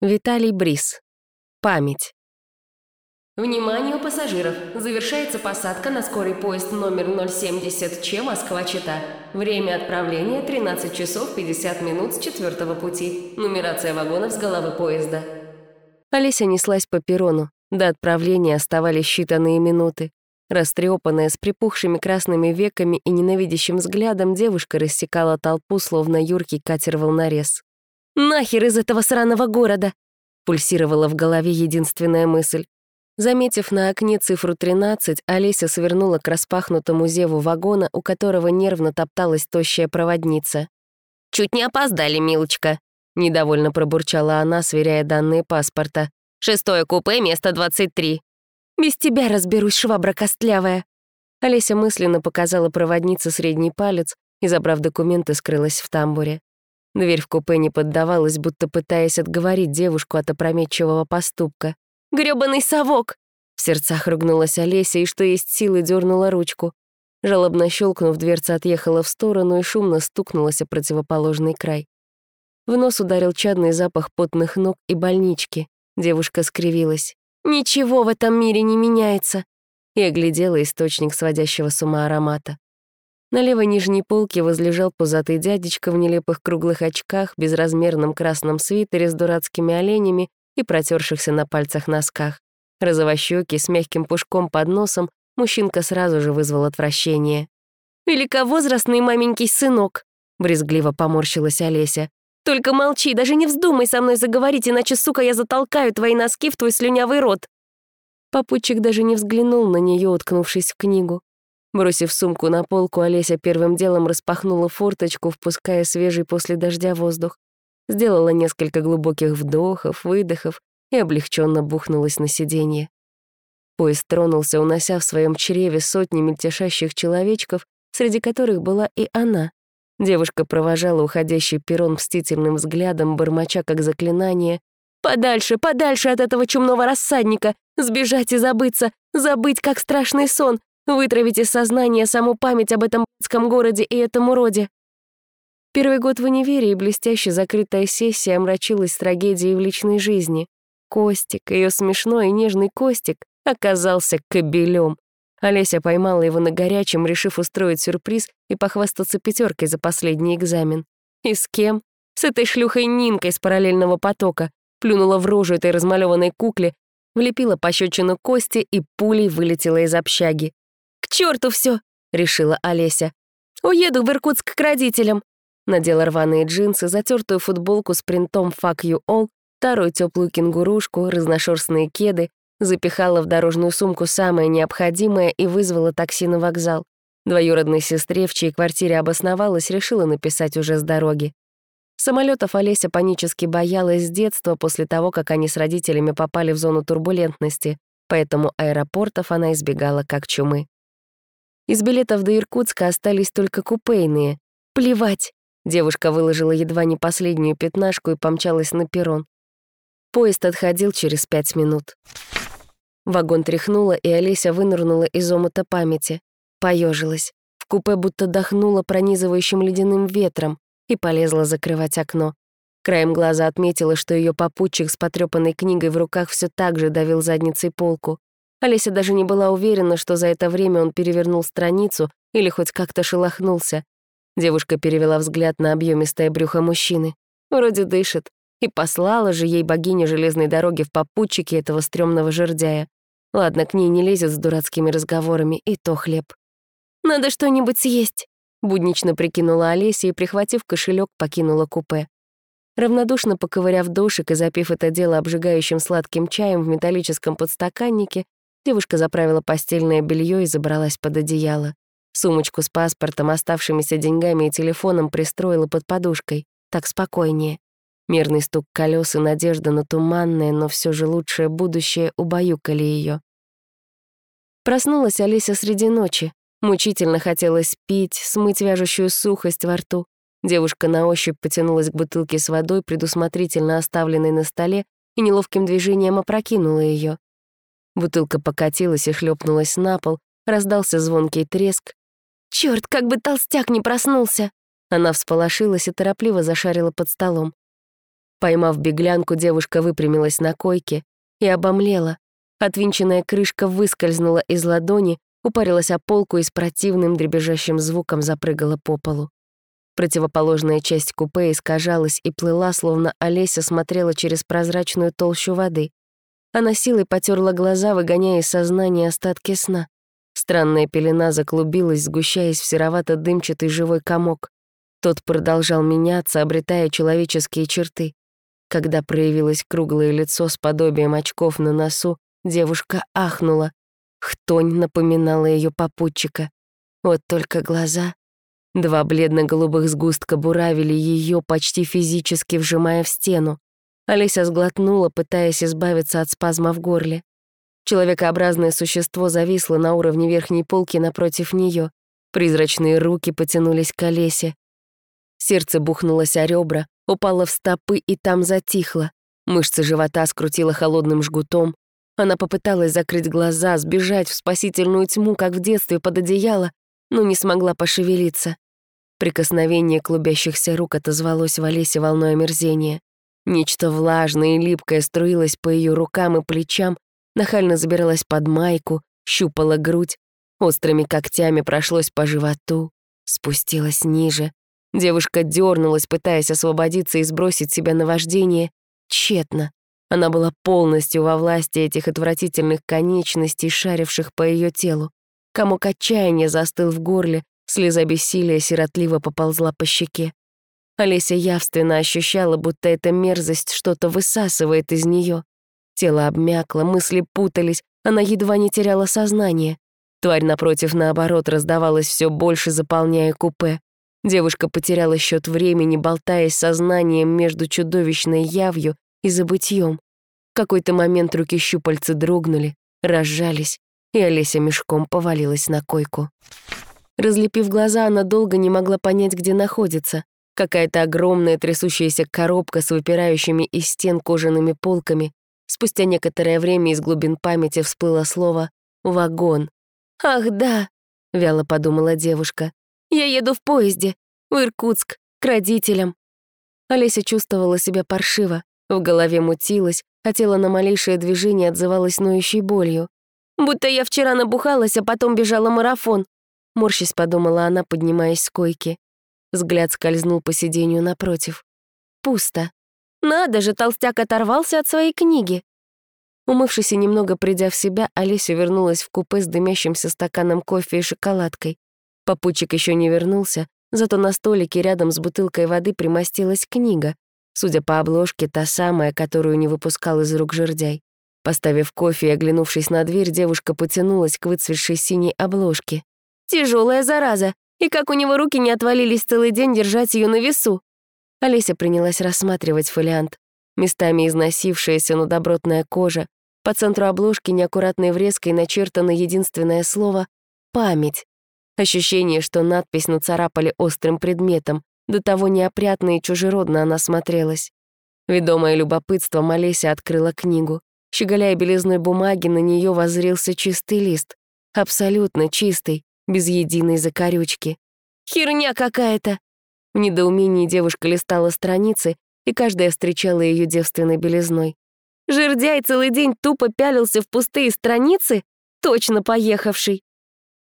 Виталий Брис. Память. Вниманию пассажиров! Завершается посадка на скорый поезд номер 070 Ч Москва-Чита. Время отправления 13 часов 50 минут с четвертого пути. Нумерация вагонов с головы поезда. Олеся неслась по перрону. До отправления оставались считанные минуты. Растрепанная, с припухшими красными веками и ненавидящим взглядом, девушка рассекала толпу, словно юркий катер-волнорез. «Нахер из этого сраного города!» пульсировала в голове единственная мысль. Заметив на окне цифру 13, Олеся свернула к распахнутому зеву вагона, у которого нервно топталась тощая проводница. «Чуть не опоздали, милочка», — недовольно пробурчала она, сверяя данные паспорта. «Шестое купе, место 23». «Без тебя разберусь, швабра костлявая». Олеся мысленно показала проводнице средний палец и, забрав документы, скрылась в тамбуре. Дверь в купе не поддавалась, будто пытаясь отговорить девушку от опрометчивого поступка. «Грёбаный совок!» В сердцах ругнулась Олеся и, что есть силы, дернула ручку. Жалобно щелкнув, дверца отъехала в сторону и шумно стукнулась о противоположный край. В нос ударил чадный запах потных ног и больнички. Девушка скривилась. «Ничего в этом мире не меняется!» и оглядела источник сводящего с ума аромата. На левой нижней полке возлежал пузатый дядечка в нелепых круглых очках, безразмерном красном свитере с дурацкими оленями и протершихся на пальцах носках. Розовощёкий, с мягким пушком под носом, мужчинка сразу же вызвал отвращение. «Великовозрастный маменький сынок», — брезгливо поморщилась Олеся. «Только молчи, даже не вздумай со мной заговорить, иначе, сука, я затолкаю твои носки в твой слюнявый рот». Попутчик даже не взглянул на нее, уткнувшись в книгу. Бросив сумку на полку, Олеся первым делом распахнула форточку, впуская свежий после дождя воздух. Сделала несколько глубоких вдохов, выдохов и облегченно бухнулась на сиденье. Поезд тронулся, унося в своем чреве сотни мельтешащих человечков, среди которых была и она. Девушка провожала уходящий перрон мстительным взглядом, бормоча как заклинание. «Подальше, подальше от этого чумного рассадника! Сбежать и забыться! Забыть, как страшный сон! Вытравить из сознания саму память об этом б***ском городе и этом уроде. Первый год в универе и блестяще закрытая сессия омрачилась трагедией в личной жизни. Костик, ее смешной и нежный Костик, оказался кобелем. Олеся поймала его на горячем, решив устроить сюрприз и похвастаться пятеркой за последний экзамен. И с кем? С этой шлюхой Нинкой с параллельного потока. Плюнула в рожу этой размалеванной кукле, влепила пощечину Кости и пулей вылетела из общаги. «К черту все, решила Олеся. «Уеду в Иркутск к родителям». Надела рваные джинсы, затертую футболку с принтом «Fuck you all», вторую теплую кенгурушку, разношерстные кеды, запихала в дорожную сумку самое необходимое и вызвала такси на вокзал. Двоюродной сестре, в чьей квартире обосновалась, решила написать уже с дороги. Самолетов Олеся панически боялась с детства после того, как они с родителями попали в зону турбулентности, поэтому аэропортов она избегала как чумы. Из билетов до Иркутска остались только купейные. Плевать. Девушка выложила едва не последнюю пятнашку и помчалась на перрон. Поезд отходил через пять минут. Вагон тряхнуло, и Олеся вынырнула из омута памяти. Поежилась. В купе будто дохнула пронизывающим ледяным ветром и полезла закрывать окно. Краем глаза отметила, что ее попутчик с потрепанной книгой в руках все так же давил задницей полку. Олеся даже не была уверена, что за это время он перевернул страницу или хоть как-то шелохнулся. Девушка перевела взгляд на объемистое брюхо мужчины. Вроде дышит. И послала же ей богиня железной дороги в попутчике этого стрёмного жердяя. Ладно, к ней не лезет с дурацкими разговорами, и то хлеб. «Надо что-нибудь съесть», — буднично прикинула Олеся и, прихватив кошелек, покинула купе. Равнодушно поковыряв дошик и запив это дело обжигающим сладким чаем в металлическом подстаканнике, Девушка заправила постельное белье и забралась под одеяло. Сумочку с паспортом, оставшимися деньгами и телефоном пристроила под подушкой. Так спокойнее. Мерный стук колес и надежда на туманное, но все же лучшее будущее убаюкали ее. Проснулась Олеся среди ночи. Мучительно хотелось пить, смыть вяжущую сухость во рту. Девушка на ощупь потянулась к бутылке с водой, предусмотрительно оставленной на столе, и неловким движением опрокинула ее. Бутылка покатилась и шлепнулась на пол, раздался звонкий треск. Черт, как бы толстяк не проснулся!» Она всполошилась и торопливо зашарила под столом. Поймав беглянку, девушка выпрямилась на койке и обомлела. Отвинченная крышка выскользнула из ладони, упарилась о полку и с противным дребезжащим звуком запрыгала по полу. Противоположная часть купе искажалась и плыла, словно Олеся смотрела через прозрачную толщу воды. Она силой потерла глаза, выгоняя из сознания остатки сна. Странная пелена заклубилась, сгущаясь в серовато-дымчатый живой комок. Тот продолжал меняться, обретая человеческие черты. Когда проявилось круглое лицо с подобием очков на носу, девушка ахнула. Хтонь напоминала ее попутчика. Вот только глаза. Два бледно-голубых сгустка буравили ее, почти физически вжимая в стену. Олеся сглотнула, пытаясь избавиться от спазма в горле. Человекообразное существо зависло на уровне верхней полки напротив нее. Призрачные руки потянулись к Олесе. Сердце бухнулось о ребра, упало в стопы и там затихло. Мышцы живота скрутило холодным жгутом. Она попыталась закрыть глаза, сбежать в спасительную тьму, как в детстве под одеяло, но не смогла пошевелиться. Прикосновение клубящихся рук отозвалось в Олесе волной омерзения. Нечто влажное и липкое струилось по ее рукам и плечам, нахально забиралась под майку, щупала грудь, острыми когтями прошлось по животу, спустилась ниже. Девушка дернулась, пытаясь освободиться и сбросить себя на вождение. Тщетно. Она была полностью во власти этих отвратительных конечностей, шаривших по ее телу. Комок отчаяния застыл в горле, слеза бессилия сиротливо поползла по щеке. Олеся явственно ощущала, будто эта мерзость что-то высасывает из нее. Тело обмякло, мысли путались, она едва не теряла сознание. Тварь напротив, наоборот, раздавалась все больше, заполняя купе. Девушка потеряла счет времени, болтаясь сознанием между чудовищной явью и забытьем. В какой-то момент руки щупальца дрогнули, разжались, и Олеся мешком повалилась на койку. Разлепив глаза, она долго не могла понять, где находится. Какая-то огромная трясущаяся коробка с выпирающими из стен кожаными полками. Спустя некоторое время из глубин памяти всплыло слово «вагон». «Ах, да!» — вяло подумала девушка. Я еду в поезде, в Иркутск, к родителям». Олеся чувствовала себя паршиво, в голове мутилась, а тело на малейшее движение отзывалось ноющей болью. «Будто я вчера набухалась, а потом бежала марафон», морщись подумала она, поднимаясь с койки. Взгляд скользнул по сиденью напротив. Пусто. Надо же, толстяк оторвался от своей книги. Умывшись и немного придя в себя, Олеся вернулась в купе с дымящимся стаканом кофе и шоколадкой. Попутчик еще не вернулся, зато на столике рядом с бутылкой воды примостилась книга, судя по обложке, та самая, которую не выпускал из рук жердяй. Поставив кофе и оглянувшись на дверь, девушка потянулась к выцветшей синей обложке. Тяжелая зараза! И как у него руки не отвалились целый день держать ее на весу!» Олеся принялась рассматривать фолиант. Местами износившаяся, но добротная кожа. По центру обложки неаккуратной врезкой начертано единственное слово «память». Ощущение, что надпись нацарапали острым предметом, до того неопрятно и чужеродно она смотрелась. Ведомое любопытство Олеся открыла книгу. Щеголяя белизной бумаги, на нее воззрился чистый лист. Абсолютно чистый, без единой закорючки. «Херня какая-то!» В недоумении девушка листала страницы, и каждая встречала ее девственной белизной. «Жердяй целый день тупо пялился в пустые страницы? Точно поехавший!»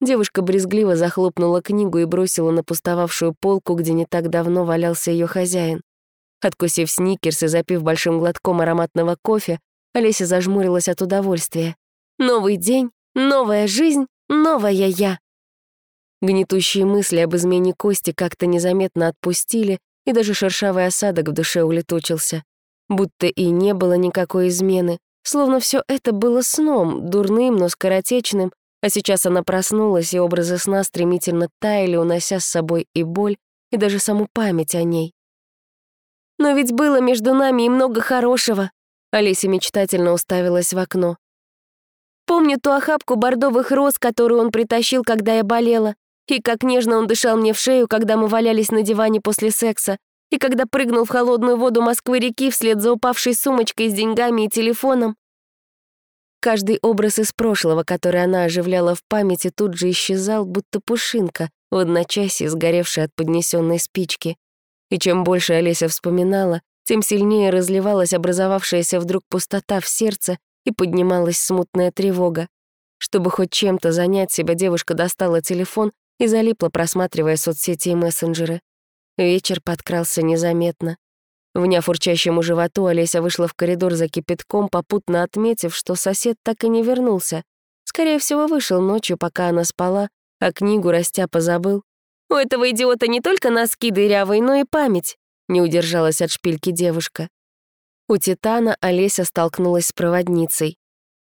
Девушка брезгливо захлопнула книгу и бросила на пустовавшую полку, где не так давно валялся ее хозяин. Откусив сникерс и запив большим глотком ароматного кофе, Олеся зажмурилась от удовольствия. «Новый день, новая жизнь, новая я!» Гнетущие мысли об измене Кости как-то незаметно отпустили, и даже шершавый осадок в душе улетучился. Будто и не было никакой измены, словно все это было сном, дурным, но скоротечным, а сейчас она проснулась, и образы сна стремительно таяли, унося с собой и боль, и даже саму память о ней. «Но ведь было между нами и много хорошего», — Олеся мечтательно уставилась в окно. «Помню ту охапку бордовых роз, которую он притащил, когда я болела, и как нежно он дышал мне в шею, когда мы валялись на диване после секса, и когда прыгнул в холодную воду Москвы-реки вслед за упавшей сумочкой с деньгами и телефоном. Каждый образ из прошлого, который она оживляла в памяти, тут же исчезал, будто пушинка, в одночасье сгоревшая от поднесенной спички. И чем больше Олеся вспоминала, тем сильнее разливалась образовавшаяся вдруг пустота в сердце и поднималась смутная тревога. Чтобы хоть чем-то занять себя, девушка достала телефон и залипла, просматривая соцсети и мессенджеры. Вечер подкрался незаметно. Вняв урчащему животу, Олеся вышла в коридор за кипятком, попутно отметив, что сосед так и не вернулся. Скорее всего, вышел ночью, пока она спала, а книгу растя позабыл. «У этого идиота не только носки дырявые, но и память», — не удержалась от шпильки девушка. У Титана Олеся столкнулась с проводницей.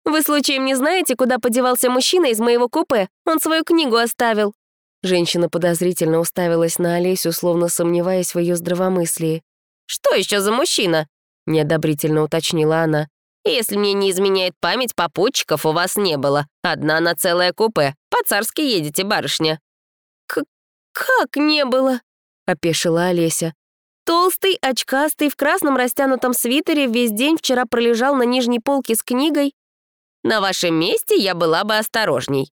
«Вы случаем не знаете, куда подевался мужчина из моего купе? Он свою книгу оставил». Женщина подозрительно уставилась на Олесю, словно сомневаясь в ее здравомыслии. «Что еще за мужчина?» — неодобрительно уточнила она. «Если мне не изменяет память, попутчиков у вас не было. Одна на целое купе. По-царски едете, барышня». К «Как не было?» — опешила Олеся. Толстый, очкастый, в красном растянутом свитере весь день вчера пролежал на нижней полке с книгой. «На вашем месте я была бы осторожней», —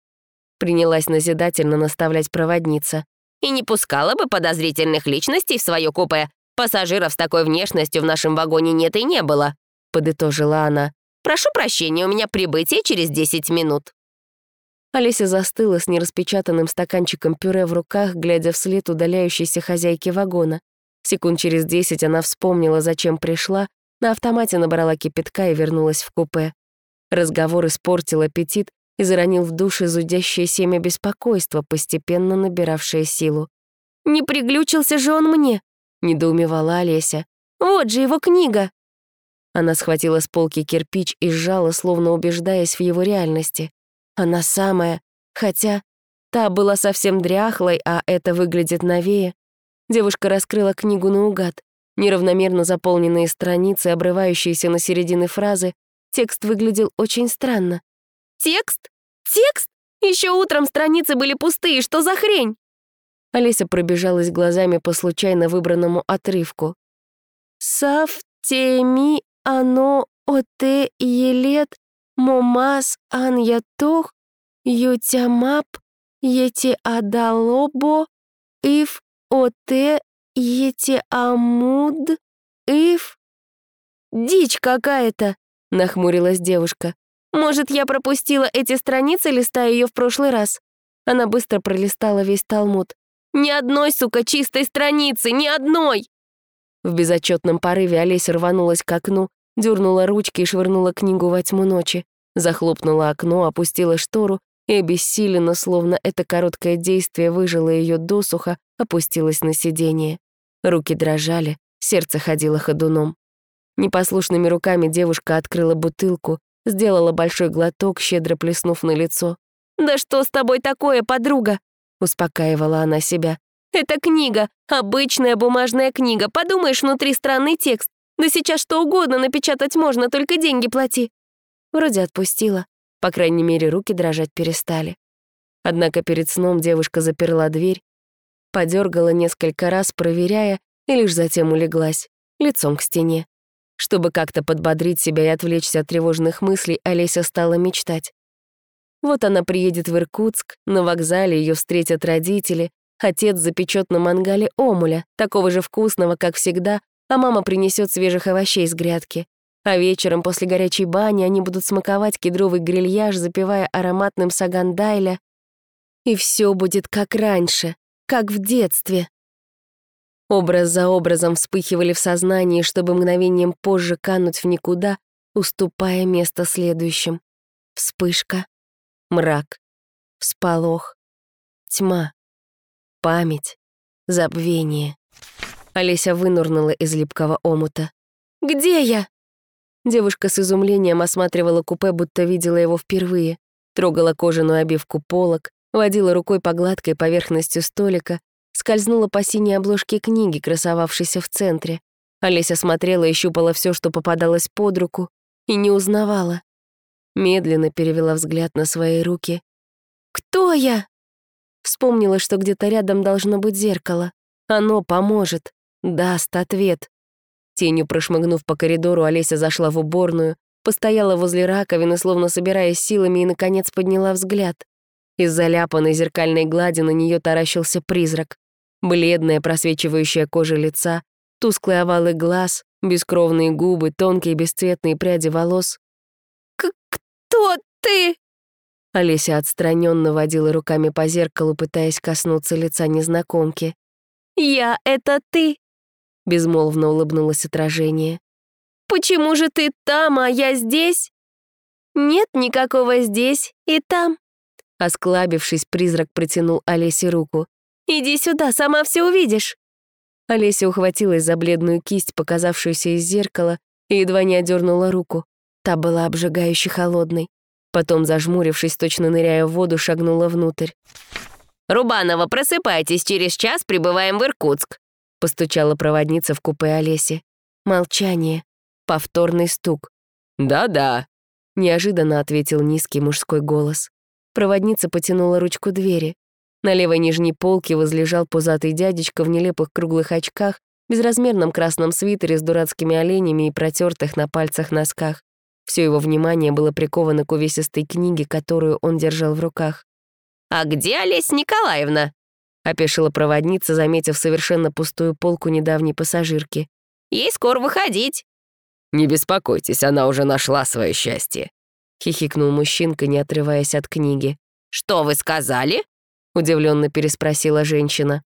принялась назидательно наставлять проводница. «И не пускала бы подозрительных личностей в свое купе. Пассажиров с такой внешностью в нашем вагоне нет и не было», — подытожила она. «Прошу прощения, у меня прибытие через 10 минут». Олеся застыла с нераспечатанным стаканчиком пюре в руках, глядя вслед удаляющейся хозяйки вагона. Секунд через десять она вспомнила, зачем пришла, на автомате набрала кипятка и вернулась в купе. Разговор испортил аппетит и заронил в душе зудящее семя беспокойства, постепенно набиравшее силу. «Не приглючился же он мне!» — недоумевала Олеся. «Вот же его книга!» Она схватила с полки кирпич и сжала, словно убеждаясь в его реальности. Она самая, хотя та была совсем дряхлой, а это выглядит новее. Девушка раскрыла книгу наугад. Неравномерно заполненные страницы, обрывающиеся на середины фразы, текст выглядел очень странно. «Текст? Текст? Еще утром страницы были пустые, что за хрень?» Олеся пробежалась глазами по случайно выбранному отрывку. «Савтеми ано оте елет момас ан ятох ютямап ети адалобо ив оте ети амуд ив...» «Дичь какая-то!» — нахмурилась девушка. «Может, я пропустила эти страницы, листая ее в прошлый раз?» Она быстро пролистала весь Талмуд. Ни одной, сука, чистой страницы, ни одной!» В безотчетном порыве Олеся рванулась к окну, дернула ручки и швырнула книгу во тьму ночи. Захлопнула окно, опустила штору и обессиленно, словно это короткое действие выжило ее досуха, опустилась на сиденье. Руки дрожали, сердце ходило ходуном. Непослушными руками девушка открыла бутылку, сделала большой глоток, щедро плеснув на лицо. «Да что с тобой такое, подруга?» успокаивала она себя. «Это книга, обычная бумажная книга. Подумаешь, внутри странный текст. Да сейчас что угодно напечатать можно, только деньги плати». Вроде отпустила. По крайней мере, руки дрожать перестали. Однако перед сном девушка заперла дверь, подергала несколько раз, проверяя, и лишь затем улеглась, лицом к стене. Чтобы как-то подбодрить себя и отвлечься от тревожных мыслей, Олеся стала мечтать. Вот она приедет в Иркутск, на вокзале ее встретят родители, отец запечет на мангале омуля, такого же вкусного, как всегда, а мама принесет свежих овощей с грядки. А вечером после горячей бани они будут смаковать кедровый грильяж, запивая ароматным сагандайля. И все будет как раньше, как в детстве. Образ за образом вспыхивали в сознании, чтобы мгновением позже кануть в никуда, уступая место следующим. Вспышка, мрак, всполох, тьма, память, забвение. Олеся вынурнула из липкого омута. «Где я?» Девушка с изумлением осматривала купе, будто видела его впервые. Трогала кожаную обивку полок, водила рукой по гладкой поверхности столика, скользнула по синей обложке книги, красовавшейся в центре. Олеся смотрела и щупала все, что попадалось под руку, и не узнавала. Медленно перевела взгляд на свои руки. «Кто я?» Вспомнила, что где-то рядом должно быть зеркало. Оно поможет, даст ответ. Тенью прошмыгнув по коридору, Олеся зашла в уборную, постояла возле раковины, словно собираясь силами, и, наконец, подняла взгляд. Из заляпанной зеркальной глади на нее таращился призрак. Бледная, просвечивающая кожа лица, Тусклые овалы глаз, бескровные губы, тонкие бесцветные пряди волос. К «Кто ты?» Олеся отстраненно водила руками по зеркалу, пытаясь коснуться лица незнакомки. «Я — это ты!» — безмолвно улыбнулось отражение. «Почему же ты там, а я здесь?» «Нет никакого здесь и там». Осклабившись, призрак протянул Олесе руку. «Иди сюда, сама все увидишь». Олеся ухватилась за бледную кисть, показавшуюся из зеркала, и едва не одернула руку. Та была обжигающе холодной. Потом, зажмурившись, точно ныряя в воду, шагнула внутрь. «Рубанова, просыпайтесь, через час прибываем в Иркутск», постучала проводница в купе Олеси. Молчание. Повторный стук. «Да-да», — неожиданно ответил низкий мужской голос. Проводница потянула ручку двери. На левой нижней полке возлежал пузатый дядечка в нелепых круглых очках, безразмерном красном свитере с дурацкими оленями и протертых на пальцах носках. Все его внимание было приковано к увесистой книге, которую он держал в руках. «А где Олеся Николаевна?» — опешила проводница, заметив совершенно пустую полку недавней пассажирки. «Ей скоро выходить». «Не беспокойтесь, она уже нашла свое счастье», — хихикнул мужчинка, не отрываясь от книги. «Что вы сказали?» — удивленно переспросила женщина.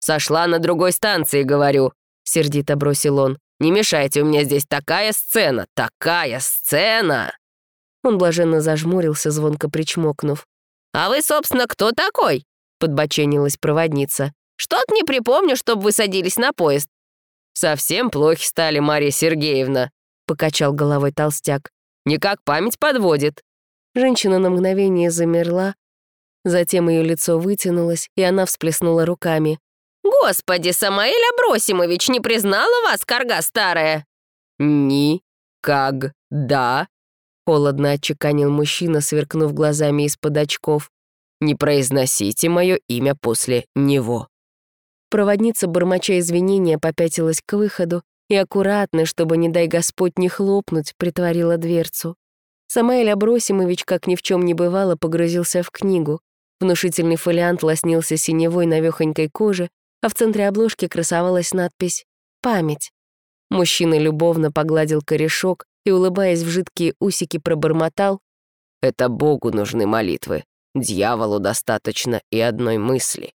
«Сошла на другой станции, говорю», — сердито бросил он. «Не мешайте, у меня здесь такая сцена, такая сцена!» Он блаженно зажмурился, звонко причмокнув. «А вы, собственно, кто такой?» — подбоченилась проводница. «Что-то не припомню, чтобы вы садились на поезд». «Совсем плохи стали, Мария Сергеевна», — покачал головой толстяк. «Никак память подводит». Женщина на мгновение замерла, затем ее лицо вытянулось, и она всплеснула руками. «Господи, Самаэль Абросимович не признала вас, корга старая?» «Ни-как-да», — холодно отчеканил мужчина, сверкнув глазами из-под очков. «Не произносите мое имя после него». Проводница, бормоча извинения, попятилась к выходу и аккуратно, чтобы, не дай Господь, не хлопнуть, притворила дверцу. Самаэль Абросимович, как ни в чем не бывало, погрузился в книгу. Внушительный фолиант лоснился синевой навехонькой коже, а в центре обложки красовалась надпись «Память». Мужчина любовно погладил корешок и, улыбаясь в жидкие усики, пробормотал «Это Богу нужны молитвы, дьяволу достаточно и одной мысли».